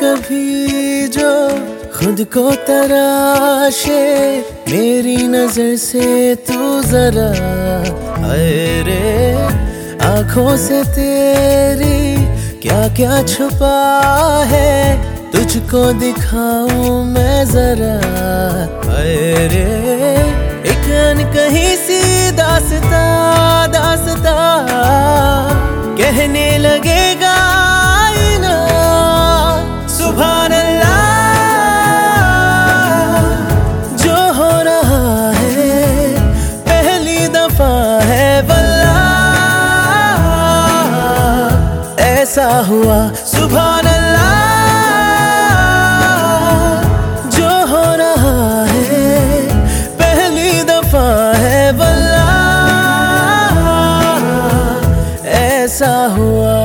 कभी जो खुद को तराशे, मेरी नज़र से तू जरा अरे, आँखों से तेरी क्या क्या छुपा है, तुझको दिखाऊँ मैं जरा अरे, एक कहीं सी दासता दासता, कहने लगेगा ऐसा हुआ। सुबह जो हो रहा है पहली दफ़ा है बल्ला ऐसा हुआ।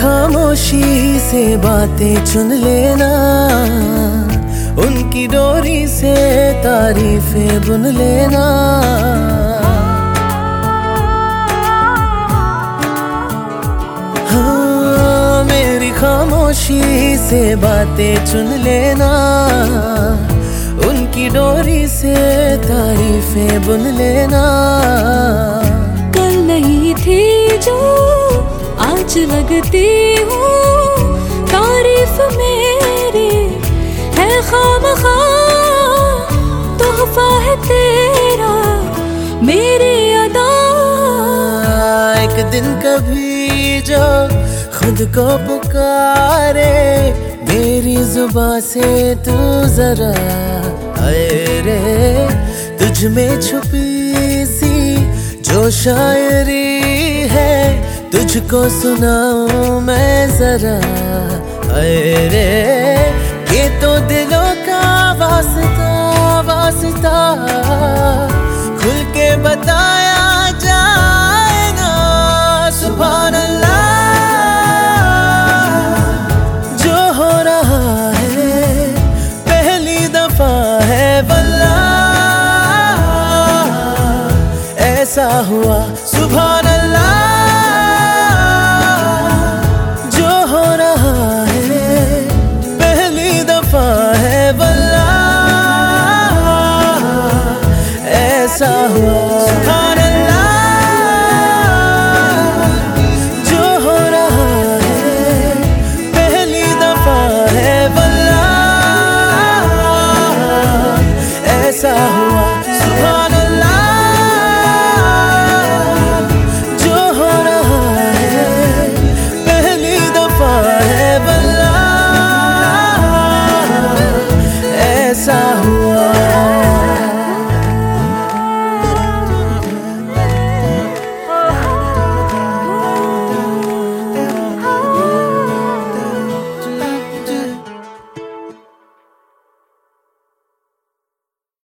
खामोशी से बातें चुन लेना, उनकी डोरी से तारीफें बुन लेना। हाँ मेरी खामोशी से बातें चुन लेना, उनकी डोरी से तारीफें बुन लेना। कल नहीं थी लगती हूँ। तारीफ़ मेरी है खाम तोहफा है तेरा मेरी अदा। एक दिन कभी जो खुद को पुकारे, मेरी जुबा से तू जरा अरे तुझ में छुपी सी जो शायरी है तुझको सुनाऊं मैं जरा। अरे ये तो दिलों का वास्ता वास्ता। खुल के बताया जाएगा अल्लाह जो हो रहा है, पहली दफ़ा है बल्ला ऐसा हुआ सुभान